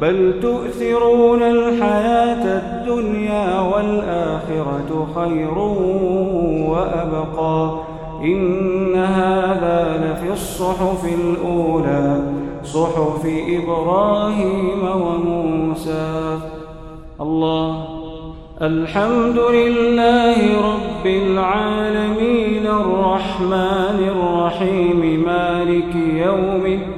بل تؤثرون الحياة الدنيا والآخرة خير وأبقى. إن هذا لفي الصحف الأولى صحف إبراهيم وموسى. الله الحمد لله رب العالمين الرحمن الرحيم مالك يوم الدين.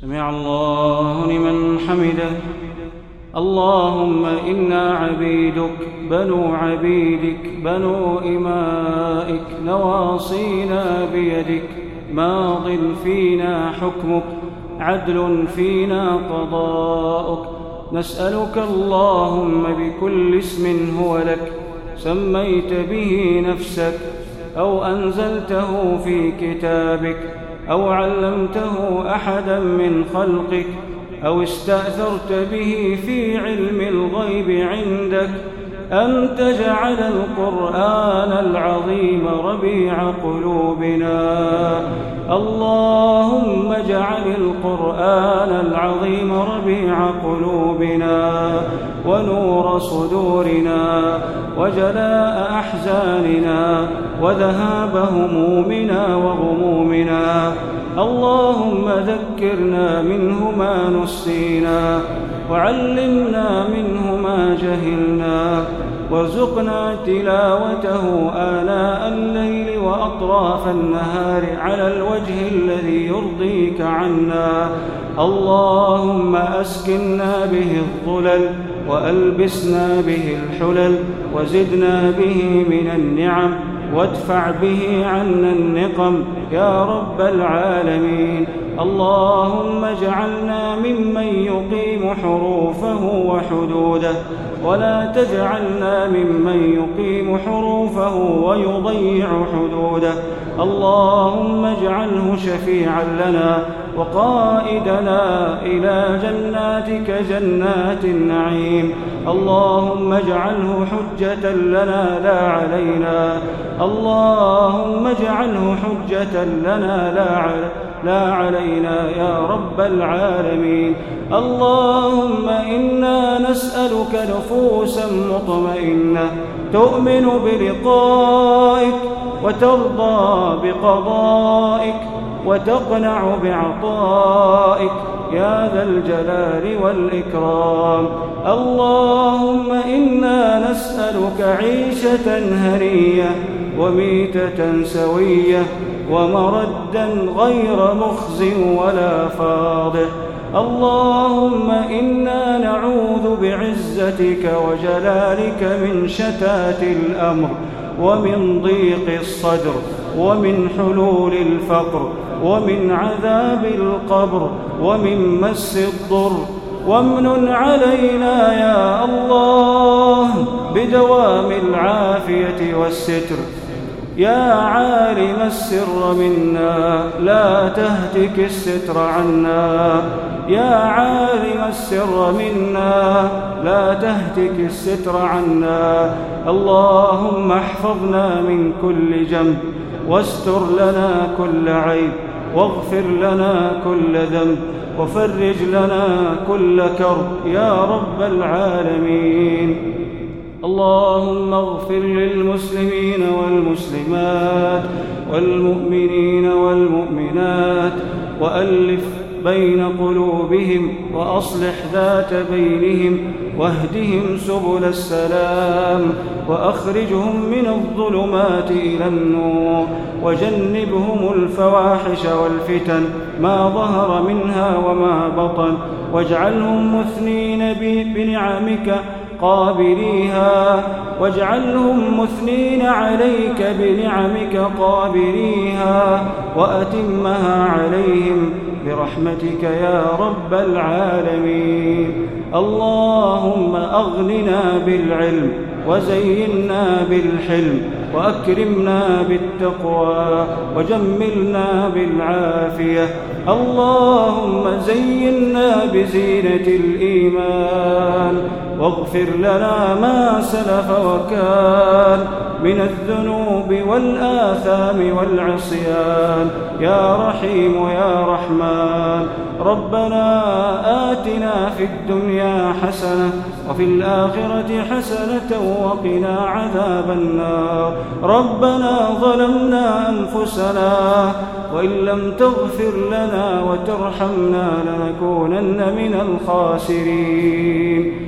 سمع الله لمن حمده. اللهم إنا عبيدك بنو عبيدك بنو إمائك نواصينا بيدك. ماض فينا حكمك عدل فينا قضاؤك. نسألك اللهم بكل اسم هو لك. سميت به نفسك أو أنزلته في كتابك أو علمته أحدا من خلقك أو استأثرت به في علم الغيب عندك أن تجعل القرآن العظيم ربيع قلوبنا. اللهم اجعل القرآن العظيم ربيع قلوبنا ونور صدورنا وجلاء أحزاننا وذهاب همومنا وغمومنا. اللهم ذكرنا منه ما نسينا وعلمنا منه ما جهلنا. وارزقنا تلاوته آلاء الليل وأطراف النهار على الوجه الذي يرضيك عنا. اللهم أسكنا به الظلل وألبسنا به الحلل وزدنا به من النعم وادفع به عنا النقم يا رب العالمين. اللهم اجعلنا ممن يقيم حروفه وحدوده ولا تجعلنا ممن يقيم حروفه ويضيع حدوده. اللهم اجعله شفيعا لنا وقائدنا إلى جناتك جنات النعيم. اللهم اجعله حجة لنا لا علينا. اللهم اجعله حجة لنا لا علينا. لا علينا يا رب العالمين. اللهم إنا نسألك نفوسا مطمئنة تؤمن بلقائك وترضى بقضائك وتقنع بعطائك يا ذا الجلال والإكرام. اللهم إنا نسألك عيشة هنية وميتة سوية ومردا غير مخز ولا فاضح اللهم إنا نعوذ بعزتك وجلالك من شتات الأمر ومن ضيق الصدر ومن حلول الفقر ومن عذاب القبر ومن مس الضر. وامن علينا يا الله بدوام العافية والستر. يا عالم السر منا لا تهتك الستر عنا. يا عالم السر منا لا تهتك الستر عنا. اللهم احفظنا من كل جنب واستر لنا كل عيب واغفر لنا كل ذنب وفرج لنا كل كرب. يا رب العالمين. اللهم اغفر للمسلمين والمسلمات والمؤمنين والمؤمنات وألف بين قلوبهم وأصلح ذات بينهم واهدهم سبل السلام وأخرجهم من الظلمات إلى النور وجنبهم الفواحش والفتن ما ظهر منها وما بطن واجعلهم مثنين بنعمك قابليها واجعلهم مثنين عليك بنعمك قابليها وأتمها عليهم برحمتك يا رب العالمين. اللهم أغننا بالعلم وزينا بالحلم وأكرمنا بالتقوى وجملنا بالعافية. اللهم زينا بزينة الإيمان. واغفر لنا ما سلف وكان من الذنوب والآثام والعصيان. يا رحيم يا رحمن ربنا آتنا في الدنيا حسنة وفي الآخرة حسنة وقنا عذاب النار. ربنا ظلمنا أنفسنا وإن لم تغفر لنا وترحمنا لنكونن من الخاسرين.